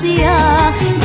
Indonesia